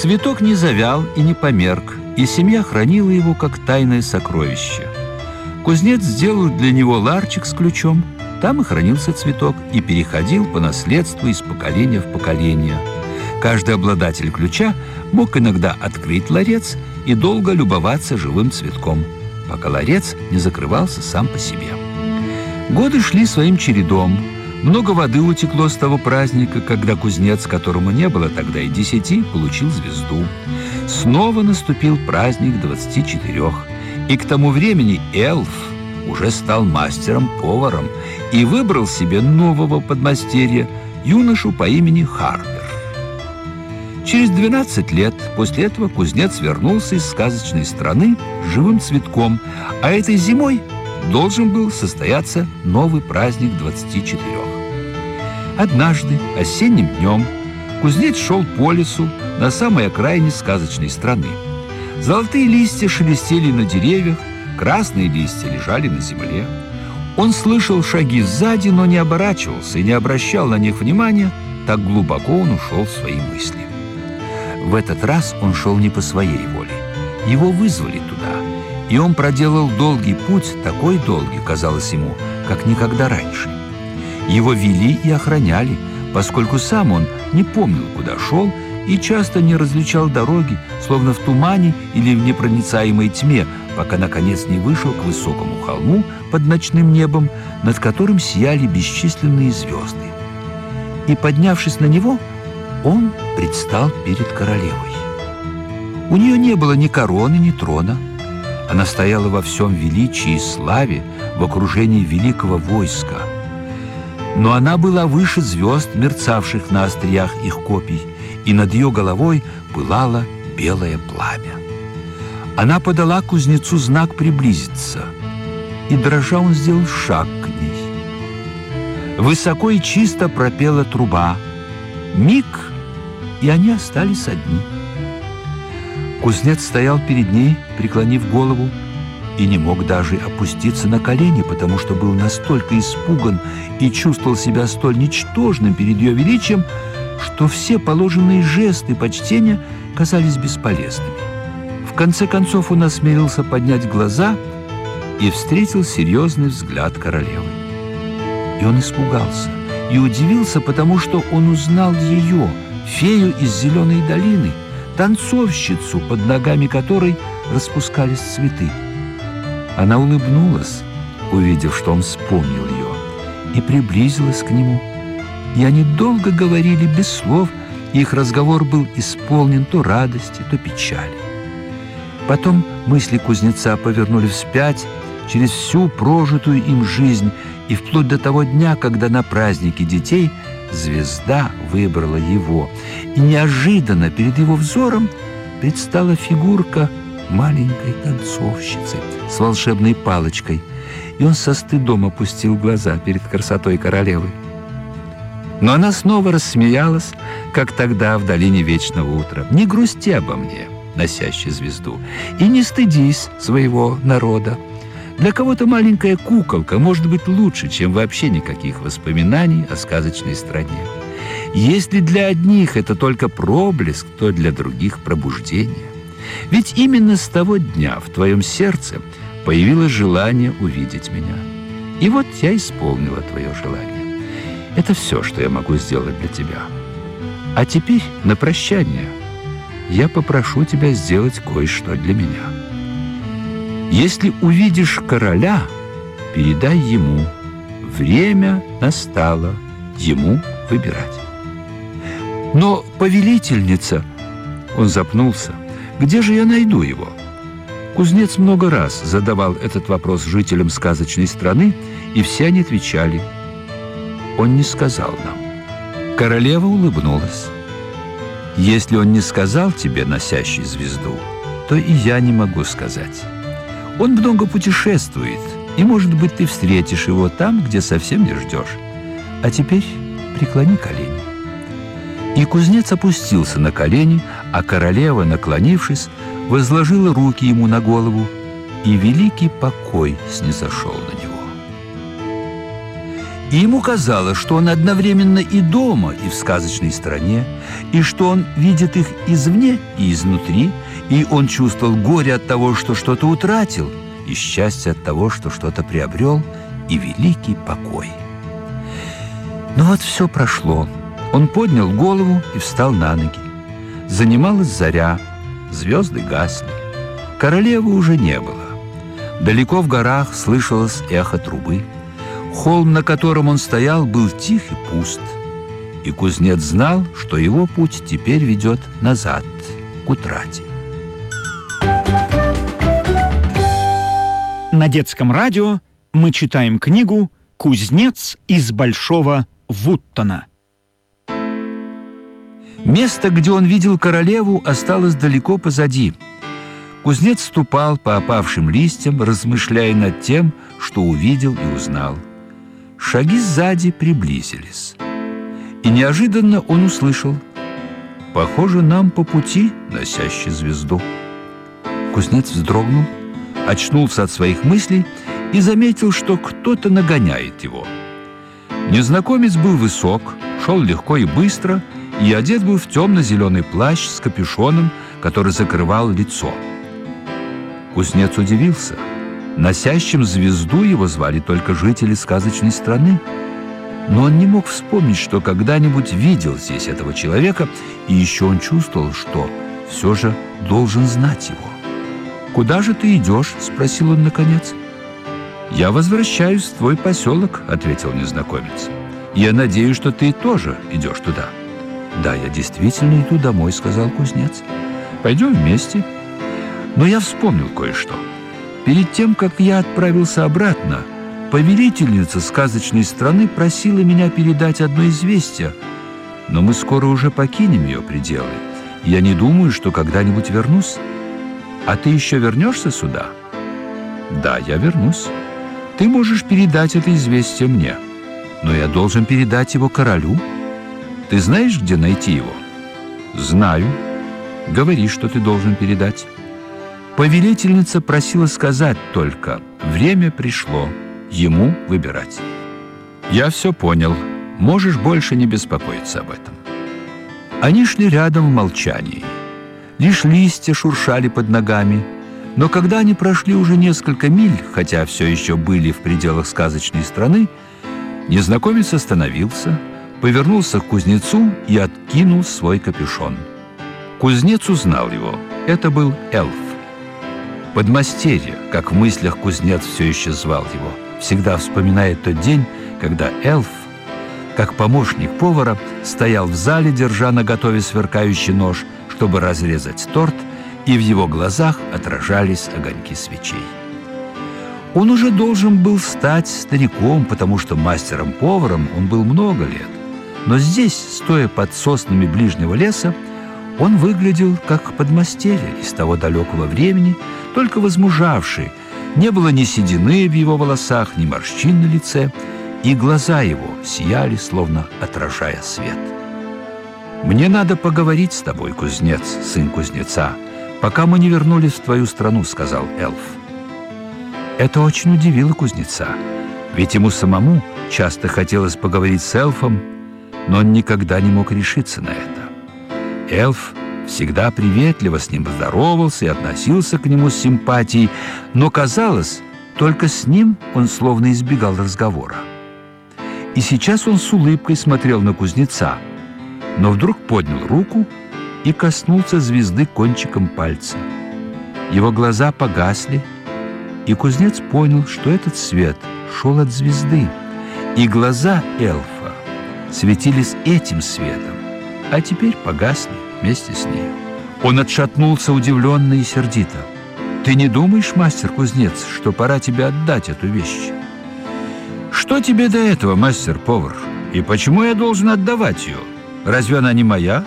Цветок не завял и не померк, и семья хранила его как тайное сокровище. Кузнец сделал для него ларчик с ключом, там и хранился цветок и переходил по наследству из поколения в поколение. Каждый обладатель ключа мог иногда открыть ларец и долго любоваться живым цветком, пока ларец не закрывался сам по себе. Годы шли своим чередом. Много воды утекло с того праздника, когда кузнец, которому не было тогда и десяти, получил звезду. Снова наступил праздник двадцати четырех. И к тому времени эльф уже стал мастером-поваром и выбрал себе нового подмастерья, юношу по имени Харпер. Через 12 лет после этого кузнец вернулся из сказочной страны живым цветком, а этой зимой должен был состояться новый праздник 24. Однажды, осенним днем, кузнец шел по лесу на самой окраине сказочной страны. Золотые листья шелестели на деревьях, красные листья лежали на земле. Он слышал шаги сзади, но не оборачивался и не обращал на них внимания, так глубоко он ушел в свои мысли. В этот раз он шел не по своей воле. Его вызвали туда, и он проделал долгий путь, такой долгий, казалось ему, как никогда раньше. Его вели и охраняли, поскольку сам он не помнил, куда шел, и часто не различал дороги, словно в тумане или в непроницаемой тьме, пока, наконец, не вышел к высокому холму под ночным небом, над которым сияли бесчисленные звезды. И, поднявшись на него, он предстал перед королевой. У нее не было ни короны, ни трона. Она стояла во всем величии и славе в окружении великого войска. Но она была выше звезд, мерцавших на остриях их копий, и над ее головой пылало белое пламя. Она подала кузнецу знак приблизиться, и, дрожа, он сделал шаг к ней. Высоко и чисто пропела труба. Миг, и они остались одни. Кузнец стоял перед ней, преклонив голову, и не мог даже опуститься на колени, потому что был настолько испуган и чувствовал себя столь ничтожным перед ее величием, что все положенные жесты почтения казались бесполезными. В конце концов он осмелился поднять глаза и встретил серьезный взгляд королевы. И он испугался и удивился, потому что он узнал ее, фею из зеленой долины, танцовщицу, под ногами которой распускались цветы. Она улыбнулась, увидев, что он вспомнил ее, и приблизилась к нему. И они долго говорили без слов, их разговор был исполнен то радости, то печали. Потом мысли кузнеца повернули вспять через всю прожитую им жизнь и вплоть до того дня, когда на празднике детей звезда выбрала его. И неожиданно перед его взором предстала фигурка маленькой танцовщицы с волшебной палочкой, и он со стыдом опустил глаза перед красотой королевы. Но она снова рассмеялась, как тогда в долине Вечного Утра. «Не грусти обо мне, носящий звезду, и не стыдись своего народа. Для кого-то маленькая куколка может быть лучше, чем вообще никаких воспоминаний о сказочной стране. Если для одних это только проблеск, то для других пробуждение. Ведь именно с того дня в твоем сердце появилось желание увидеть меня. И вот я исполнила твое желание. Это все, что я могу сделать для тебя. А теперь на прощание я попрошу тебя сделать кое-что для меня. Если увидишь короля, передай ему. Время настало ему выбирать. Но повелительница... Он запнулся. Где же я найду его? Кузнец много раз задавал этот вопрос жителям сказочной страны, и все они отвечали. Он не сказал нам. Королева улыбнулась. Если он не сказал тебе, носящий звезду, то и я не могу сказать. Он много путешествует, и, может быть, ты встретишь его там, где совсем не ждешь. А теперь преклони колени. И кузнец опустился на колени, а королева, наклонившись, возложила руки ему на голову, и великий покой снизошел на него. И ему казалось, что он одновременно и дома, и в сказочной стране, и что он видит их извне и изнутри, и он чувствовал горе от того, что что-то утратил, и счастье от того, что что-то приобрел, и великий покой. Но вот все прошло. Он поднял голову и встал на ноги. Занималась заря, звезды гасли. Королевы уже не было. Далеко в горах слышалось эхо трубы – Холм, на котором он стоял, был тих и пуст. И кузнец знал, что его путь теперь ведет назад, к утрате. На детском радио мы читаем книгу «Кузнец из Большого Вуттона». Место, где он видел королеву, осталось далеко позади. Кузнец ступал по опавшим листьям, размышляя над тем, что увидел и узнал – Шаги сзади приблизились. И неожиданно он услышал «Похоже, нам по пути, носящий звезду». Кузнец вздрогнул, очнулся от своих мыслей и заметил, что кто-то нагоняет его. Незнакомец был высок, шел легко и быстро, и одет был в темно-зеленый плащ с капюшоном, который закрывал лицо. Кузнец удивился – Носящим звезду его звали только жители сказочной страны. Но он не мог вспомнить, что когда-нибудь видел здесь этого человека, и еще он чувствовал, что все же должен знать его. «Куда же ты идешь?» — спросил он наконец. «Я возвращаюсь в твой поселок», — ответил незнакомец. «Я надеюсь, что ты тоже идешь туда». «Да, я действительно иду домой», — сказал кузнец. «Пойдем вместе». Но я вспомнил кое-что. Перед тем, как я отправился обратно, повелительница сказочной страны просила меня передать одно известие, но мы скоро уже покинем ее пределы. Я не думаю, что когда-нибудь вернусь. А ты еще вернешься сюда? Да, я вернусь. Ты можешь передать это известие мне, но я должен передать его королю. Ты знаешь, где найти его? Знаю. Говори, что ты должен передать. Повелительница просила сказать только «Время пришло, ему выбирать». «Я все понял. Можешь больше не беспокоиться об этом». Они шли рядом в молчании. Лишь листья шуршали под ногами. Но когда они прошли уже несколько миль, хотя все еще были в пределах сказочной страны, незнакомец остановился, повернулся к кузнецу и откинул свой капюшон. Кузнец узнал его. Это был эльф. Подмастерье, как в мыслях кузнец все еще звал его, всегда вспоминает тот день, когда эльф, как помощник повара, стоял в зале, держа на готове сверкающий нож, чтобы разрезать торт, и в его глазах отражались огоньки свечей. Он уже должен был стать стариком, потому что мастером-поваром он был много лет. Но здесь, стоя под соснами ближнего леса, он выглядел как подмастерье из того далекого времени, только возмужавший. Не было ни седины в его волосах, ни морщин на лице, и глаза его сияли, словно отражая свет. «Мне надо поговорить с тобой, кузнец, сын кузнеца, пока мы не вернулись в твою страну», — сказал эльф. Это очень удивило кузнеца, ведь ему самому часто хотелось поговорить с эльфом, но он никогда не мог решиться на это. Эльф всегда приветливо с ним здоровался и относился к нему с симпатией, но, казалось, только с ним он словно избегал разговора. И сейчас он с улыбкой смотрел на кузнеца, но вдруг поднял руку и коснулся звезды кончиком пальца. Его глаза погасли, и кузнец понял, что этот свет шел от звезды, и глаза эльфа светились этим светом а теперь погасли вместе с ней. Он отшатнулся удивленно и сердито. «Ты не думаешь, мастер-кузнец, что пора тебе отдать эту вещь?» «Что тебе до этого, мастер-повар? И почему я должен отдавать ее? Разве она не моя?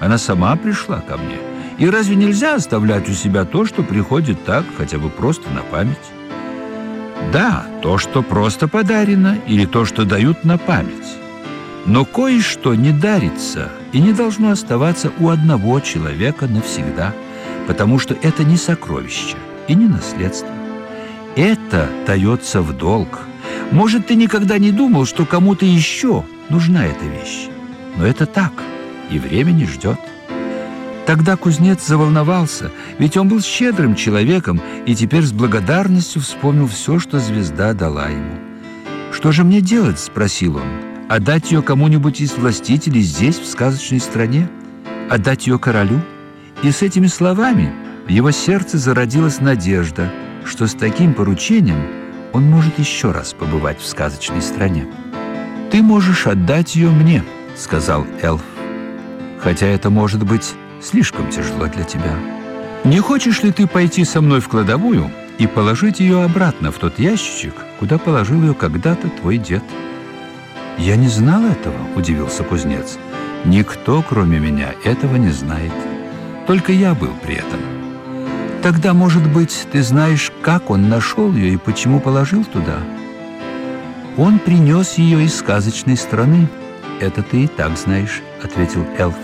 Она сама пришла ко мне. И разве нельзя оставлять у себя то, что приходит так, хотя бы просто на память?» «Да, то, что просто подарено, или то, что дают на память. Но кое-что не дарится и не должно оставаться у одного человека навсегда, потому что это не сокровище и не наследство. Это дается в долг. Может, ты никогда не думал, что кому-то еще нужна эта вещь. Но это так, и время не ждет. Тогда кузнец заволновался, ведь он был щедрым человеком и теперь с благодарностью вспомнил все, что звезда дала ему. «Что же мне делать?» – спросил он. «Отдать ее кому-нибудь из властителей здесь, в сказочной стране? Отдать ее королю?» И с этими словами в его сердце зародилась надежда, что с таким поручением он может еще раз побывать в сказочной стране. «Ты можешь отдать ее мне», — сказал эльф. «Хотя это может быть слишком тяжело для тебя. Не хочешь ли ты пойти со мной в кладовую и положить ее обратно в тот ящичек, куда положил ее когда-то твой дед?» «Я не знал этого», — удивился кузнец. «Никто, кроме меня, этого не знает. Только я был при этом». «Тогда, может быть, ты знаешь, как он нашел ее и почему положил туда?» «Он принес ее из сказочной страны. Это ты и так знаешь», — ответил эльф.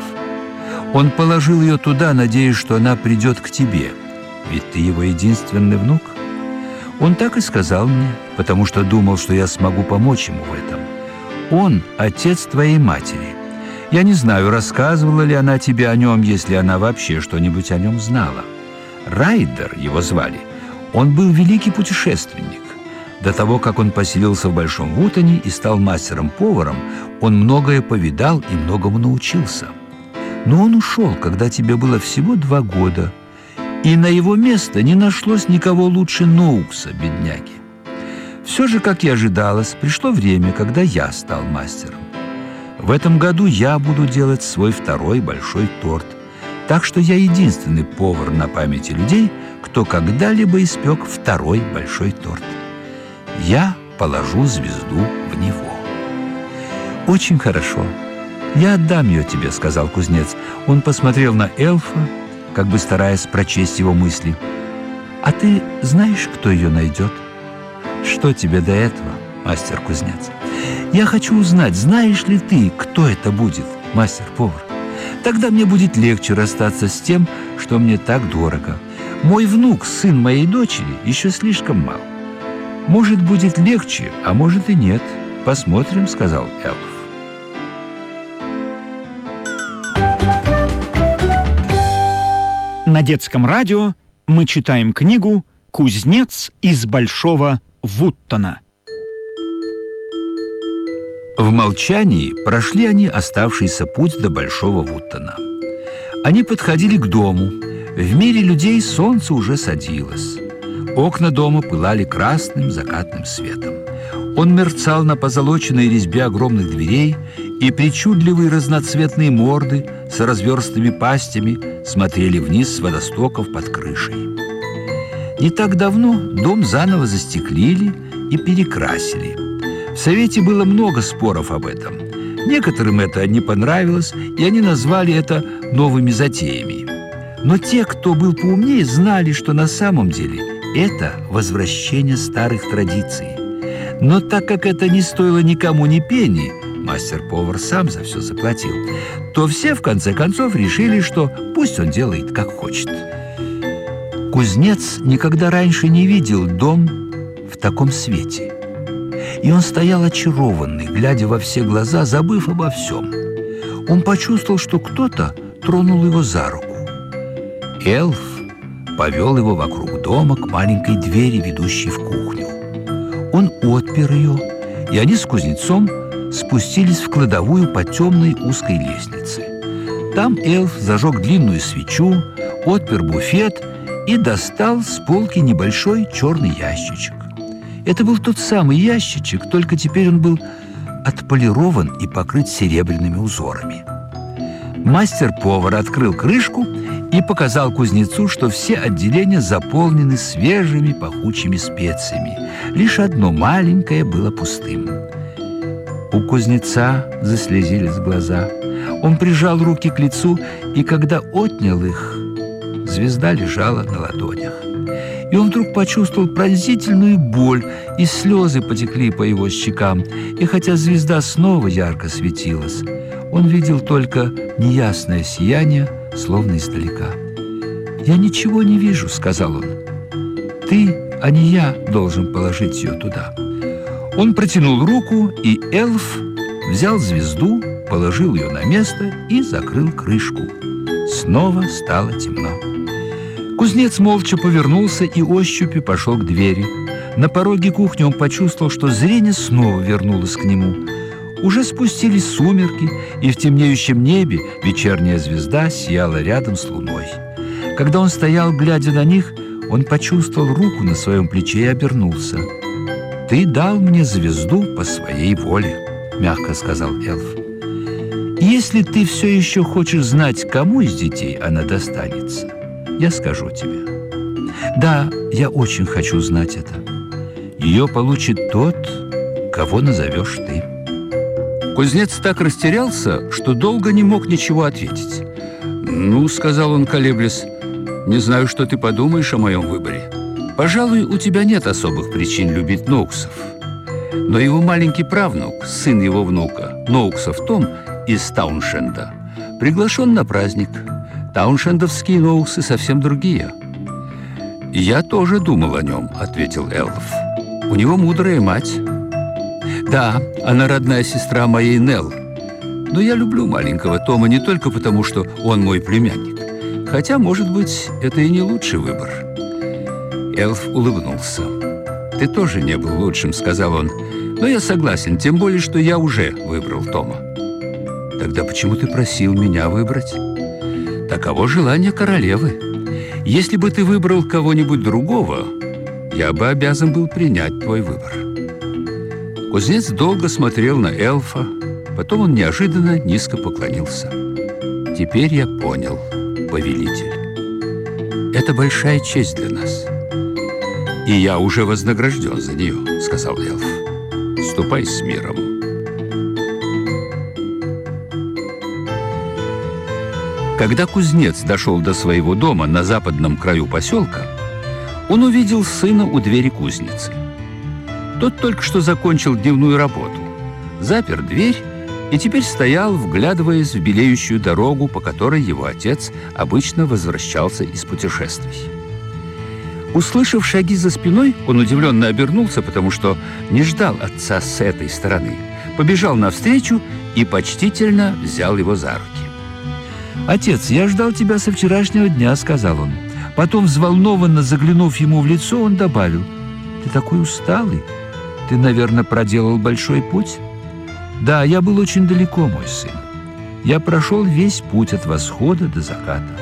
Он положил ее туда, надеясь, что она придет к тебе, ведь ты его единственный внук. Он так и сказал мне, потому что думал, что я смогу помочь ему в этом. Он — отец твоей матери. Я не знаю, рассказывала ли она тебе о нем, если она вообще что-нибудь о нем знала. Райдер его звали. Он был великий путешественник. До того, как он поселился в Большом Вутоне и стал мастером-поваром, он многое повидал и многому научился. Но он ушел, когда тебе было всего два года, и на его место не нашлось никого лучше Ноукса, бедняги. Все же, как и ожидалось, пришло время, когда я стал мастером. В этом году я буду делать свой второй большой торт, так что я единственный повар на памяти людей, кто когда-либо испек второй большой торт. Я положу звезду в него. Очень хорошо. «Я отдам ее тебе», — сказал кузнец. Он посмотрел на эльфа, как бы стараясь прочесть его мысли. «А ты знаешь, кто ее найдет?» «Что тебе до этого, мастер-кузнец?» «Я хочу узнать, знаешь ли ты, кто это будет, мастер-повар? Тогда мне будет легче расстаться с тем, что мне так дорого. Мой внук, сын моей дочери, еще слишком мал. Может, будет легче, а может и нет. Посмотрим», — сказал эльф. На детском радио мы читаем книгу «Кузнец из Большого Вуттона». В молчании прошли они оставшийся путь до Большого Вуттона. Они подходили к дому. В мире людей солнце уже садилось. Окна дома пылали красным закатным светом. Он мерцал на позолоченной резьбе огромных дверей, и причудливые разноцветные морды с разверстыми пастями смотрели вниз с водостоков под крышей. Не так давно дом заново застеклили и перекрасили. В Совете было много споров об этом. Некоторым это не понравилось, и они назвали это новыми затеями. Но те, кто был поумнее, знали, что на самом деле это возвращение старых традиций. Но так как это не стоило никому ни пени, мастер-повар сам за все заплатил, то все в конце концов решили, что пусть он делает как хочет. Кузнец никогда раньше не видел дом в таком свете. И он стоял очарованный, глядя во все глаза, забыв обо всем. Он почувствовал, что кто-то тронул его за руку. Эльф повел его вокруг дома к маленькой двери, ведущей в кухню. Он отпер ее, и они с кузнецом спустились в кладовую по темной узкой лестнице. Там эльф зажег длинную свечу, отпер буфет и достал с полки небольшой черный ящичек. Это был тот самый ящичек, только теперь он был отполирован и покрыт серебряными узорами. Мастер-повар открыл крышку и показал кузнецу, что все отделения заполнены свежими пахучими специями. Лишь одно маленькое было пустым. У кузнеца заслезились глаза. Он прижал руки к лицу, и когда отнял их, звезда лежала на ладонях. И он вдруг почувствовал пронзительную боль, и слезы потекли по его щекам. И хотя звезда снова ярко светилась, он видел только неясное сияние, словно издалека. «Я ничего не вижу», — сказал он. «Ты, а не я, должен положить ее туда». Он протянул руку, и эльф взял звезду, положил ее на место и закрыл крышку. Снова стало темно. Кузнец молча повернулся и ощупью пошел к двери. На пороге кухни он почувствовал, что зрение снова вернулось к нему. Уже спустились сумерки, и в темнеющем небе вечерняя звезда сияла рядом с луной. Когда он стоял, глядя на них, он почувствовал руку на своем плече и обернулся. «Ты дал мне звезду по своей воле», — мягко сказал эльф. «Если ты все еще хочешь знать, кому из детей она достанется, я скажу тебе. Да, я очень хочу знать это. Ее получит тот, кого назовешь ты». Кузнец так растерялся, что долго не мог ничего ответить. «Ну, — сказал он, колеблясь, — не знаю, что ты подумаешь о моем выборе. Пожалуй, у тебя нет особых причин любить Ноуксов. Но его маленький правнук, сын его внука, Ноуксов Том из Тауншенда, приглашен на праздник. Тауншендовские Ноуксы совсем другие. «Я тоже думал о нем», — ответил Элф. «У него мудрая мать». «Да, она родная сестра моей Нелл. Но я люблю маленького Тома не только потому, что он мой племянник. Хотя, может быть, это и не лучший выбор». Элф улыбнулся. «Ты тоже не был лучшим», — сказал он. «Но я согласен, тем более, что я уже выбрал Тома». «Тогда почему ты просил меня выбрать?» «Таково желание королевы. Если бы ты выбрал кого-нибудь другого, я бы обязан был принять твой выбор». Кузнец долго смотрел на эльфа, потом он неожиданно низко поклонился. «Теперь я понял, повелитель. Это большая честь для нас». «И я уже вознагражден за нее», — сказал эльф. «Ступай с миром». Когда кузнец дошел до своего дома на западном краю поселка, он увидел сына у двери кузницы. Тот только что закончил дневную работу, запер дверь и теперь стоял, вглядываясь в белеющую дорогу, по которой его отец обычно возвращался из путешествий. Услышав шаги за спиной, он удивленно обернулся, потому что не ждал отца с этой стороны. Побежал навстречу и почтительно взял его за руки. «Отец, я ждал тебя со вчерашнего дня», — сказал он. Потом, взволнованно заглянув ему в лицо, он добавил. «Ты такой усталый. Ты, наверное, проделал большой путь?» «Да, я был очень далеко, мой сын. Я прошел весь путь от восхода до заката».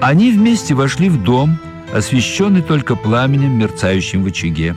Они вместе вошли в дом, освещенный только пламенем, мерцающим в очаге.